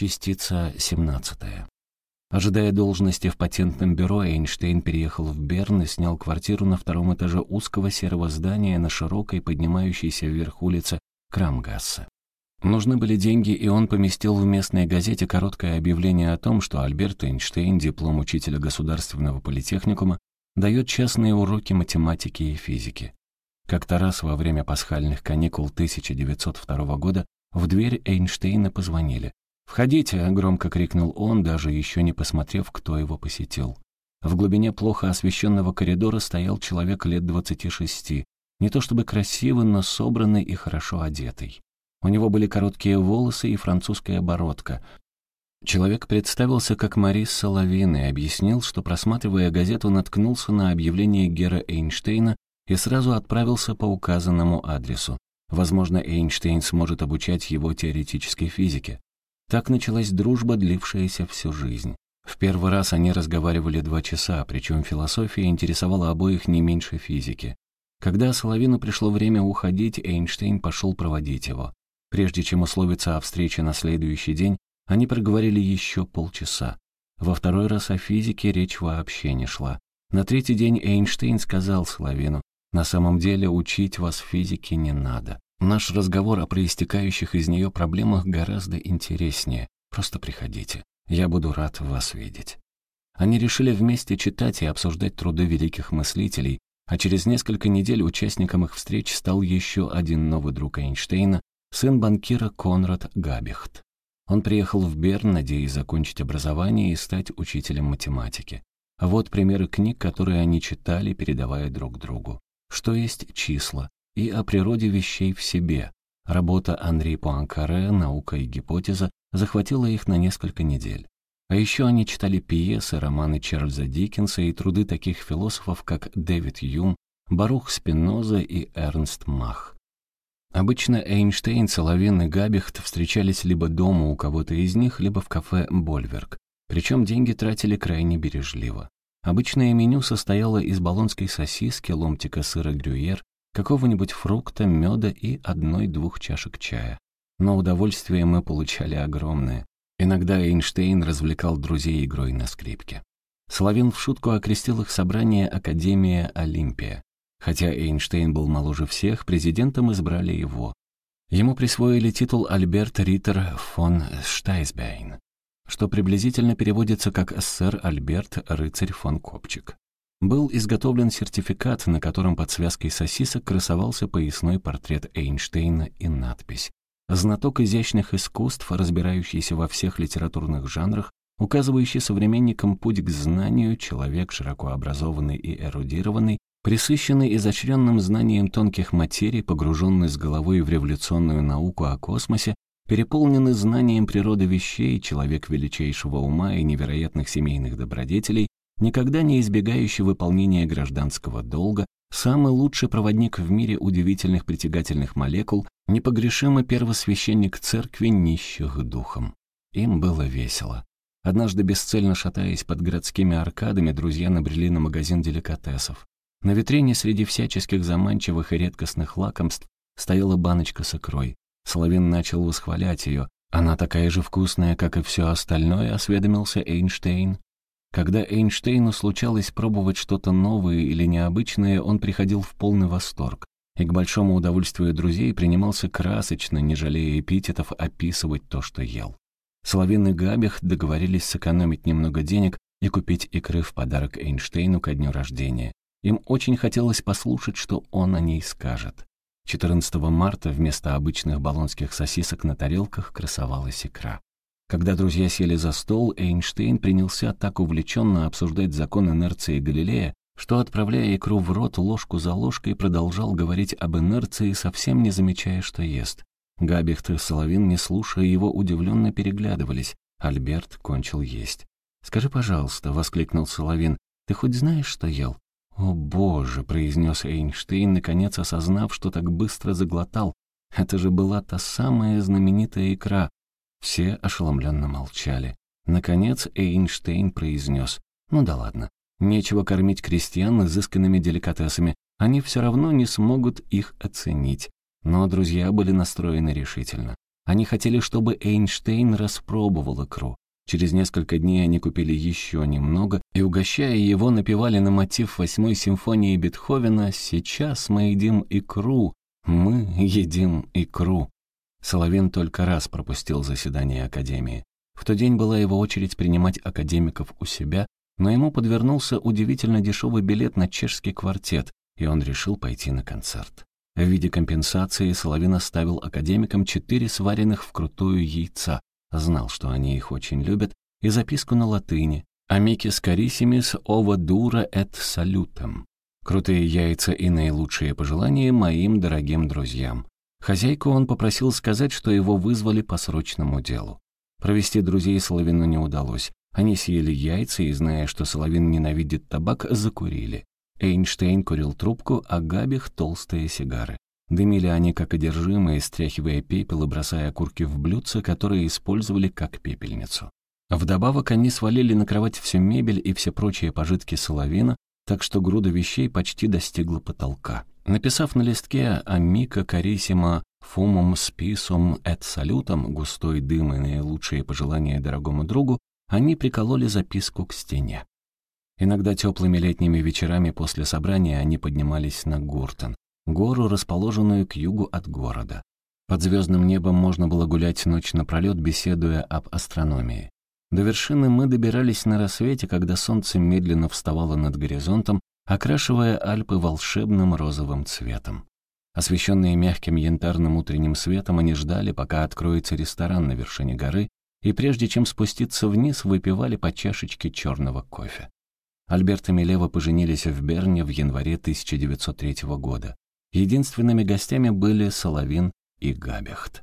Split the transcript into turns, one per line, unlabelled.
Частица 17. Ожидая должности в патентном бюро, Эйнштейн переехал в Берн и снял квартиру на втором этаже узкого серого здания на широкой, поднимающейся вверх улице Крамгассе. Нужны были деньги, и он поместил в местной газете короткое объявление о том, что Альберт Эйнштейн, диплом учителя государственного политехникума, дает частные уроки математики и физики. Как-то раз во время пасхальных каникул 1902 года в дверь Эйнштейна позвонили. «Входите!» — громко крикнул он, даже еще не посмотрев, кто его посетил. В глубине плохо освещенного коридора стоял человек лет двадцати шести, не то чтобы красивый, но собранный и хорошо одетый. У него были короткие волосы и французская бородка. Человек представился как Марис Соловин и объяснил, что, просматривая газету, наткнулся на объявление Гера Эйнштейна и сразу отправился по указанному адресу. Возможно, Эйнштейн сможет обучать его теоретической физике. Так началась дружба, длившаяся всю жизнь. В первый раз они разговаривали два часа, причем философия интересовала обоих не меньше физики. Когда Соловину пришло время уходить, Эйнштейн пошел проводить его. Прежде чем условиться о встрече на следующий день, они проговорили еще полчаса. Во второй раз о физике речь вообще не шла. На третий день Эйнштейн сказал Соловину, «На самом деле учить вас физике не надо. Наш разговор о проистекающих из нее проблемах гораздо интереснее. Просто приходите. Я буду рад вас видеть». Они решили вместе читать и обсуждать труды великих мыслителей, а через несколько недель участником их встреч стал еще один новый друг Эйнштейна, сын банкира Конрад Габихт. Он приехал в Берн, надеясь закончить образование и стать учителем математики. Вот примеры книг, которые они читали, передавая друг другу. Что есть числа, и о природе вещей в себе. Работа Анри Пуанкаре «Наука и гипотеза» захватила их на несколько недель. А еще они читали пьесы, романы Чарльза Диккенса и труды таких философов, как Дэвид Юм, Барух Спиноза и Эрнст Мах. Обычно Эйнштейн, Соловин и Габихт встречались либо дома у кого-то из них, либо в кафе «Больверк». Причем деньги тратили крайне бережливо. Обычное меню состояло из болонской сосиски, ломтика сыра грюйер, какого-нибудь фрукта, меда и одной-двух чашек чая. Но удовольствие мы получали огромное. Иногда Эйнштейн развлекал друзей игрой на скрипке. Соловин в шутку окрестил их собрание «Академия Олимпия». Хотя Эйнштейн был моложе всех, президентом избрали его. Ему присвоили титул Альберт Риттер фон Штайсбейн, что приблизительно переводится как «сэр Альберт Рыцарь фон Копчик» был изготовлен сертификат, на котором под связкой сосисок красовался поясной портрет Эйнштейна и надпись. Знаток изящных искусств, разбирающийся во всех литературных жанрах, указывающий современникам путь к знанию, человек широко образованный и эрудированный, присыщенный изощренным знанием тонких материй, погруженный с головой в революционную науку о космосе, переполненный знанием природы вещей, человек величайшего ума и невероятных семейных добродетелей, никогда не избегающий выполнения гражданского долга, самый лучший проводник в мире удивительных притягательных молекул, непогрешимый первосвященник церкви нищих духом. Им было весело. Однажды, бесцельно шатаясь под городскими аркадами, друзья набрели на магазин деликатесов. На витрине среди всяческих заманчивых и редкостных лакомств стояла баночка с икрой. Соловин начал восхвалять ее. «Она такая же вкусная, как и все остальное», — осведомился Эйнштейн. Когда Эйнштейну случалось пробовать что-то новое или необычное, он приходил в полный восторг и к большому удовольствию друзей принимался красочно, не жалея эпитетов, описывать то, что ел. Соловин и Габих договорились сэкономить немного денег и купить икры в подарок Эйнштейну ко дню рождения. Им очень хотелось послушать, что он о ней скажет. 14 марта вместо обычных болонских сосисок на тарелках красовалась икра. Когда друзья сели за стол, Эйнштейн принялся так увлеченно обсуждать закон инерции Галилея, что, отправляя икру в рот ложку за ложкой, продолжал говорить об инерции, совсем не замечая, что ест. Габихт и Соловин, не слушая его, удивленно переглядывались. Альберт кончил есть. «Скажи, пожалуйста», — воскликнул Соловин, — «ты хоть знаешь, что ел?» «О, боже!» — произнес Эйнштейн, наконец осознав, что так быстро заглотал. «Это же была та самая знаменитая икра, все ошеломленно молчали. Наконец Эйнштейн произнес. «Ну да ладно. Нечего кормить крестьян изысканными деликатесами. Они все равно не смогут их оценить». Но друзья были настроены решительно. Они хотели, чтобы Эйнштейн распробовал икру. Через несколько дней они купили еще немного и, угощая его, напевали на мотив восьмой симфонии Бетховена «Сейчас мы едим икру, мы едим икру». Соловин только раз пропустил заседание Академии. В тот день была его очередь принимать академиков у себя, но ему подвернулся удивительно дешевый билет на чешский квартет, и он решил пойти на концерт. В виде компенсации Соловин оставил академикам четыре сваренных вкрутую яйца, знал, что они их очень любят, и записку на латыни «Амикис карисимис ова дура эт салютем». Крутые яйца и наилучшие пожелания моим дорогим друзьям. Хозяйку он попросил сказать, что его вызвали по срочному делу. Провести друзей Соловину не удалось. Они съели яйца и, зная, что Соловин ненавидит табак, закурили. Эйнштейн курил трубку, а Габих — толстые сигары. Дымили они как одержимые, стряхивая пепел и бросая окурки в блюдце, которые использовали как пепельницу. Вдобавок они свалили на кровать всю мебель и все прочие пожитки Соловина, так что груда вещей почти достигла потолка. Написав на листке «Амика карисима фумом списом эт салютом» густой дым и наилучшие пожелания дорогому другу, они прикололи записку к стене. Иногда теплыми летними вечерами после собрания они поднимались на Гуртон, гору, расположенную к югу от города. Под звездным небом можно было гулять ночь напролет, беседуя об астрономии. До вершины мы добирались на рассвете, когда солнце медленно вставало над горизонтом, окрашивая Альпы волшебным розовым цветом. Освещенные мягким янтарным утренним светом, они ждали, пока откроется ресторан на вершине горы, и прежде чем спуститься вниз, выпивали по чашечке черного кофе. Альберт и Милева поженились в Берне в январе 1903 года. Единственными гостями были Соловин и Габехт.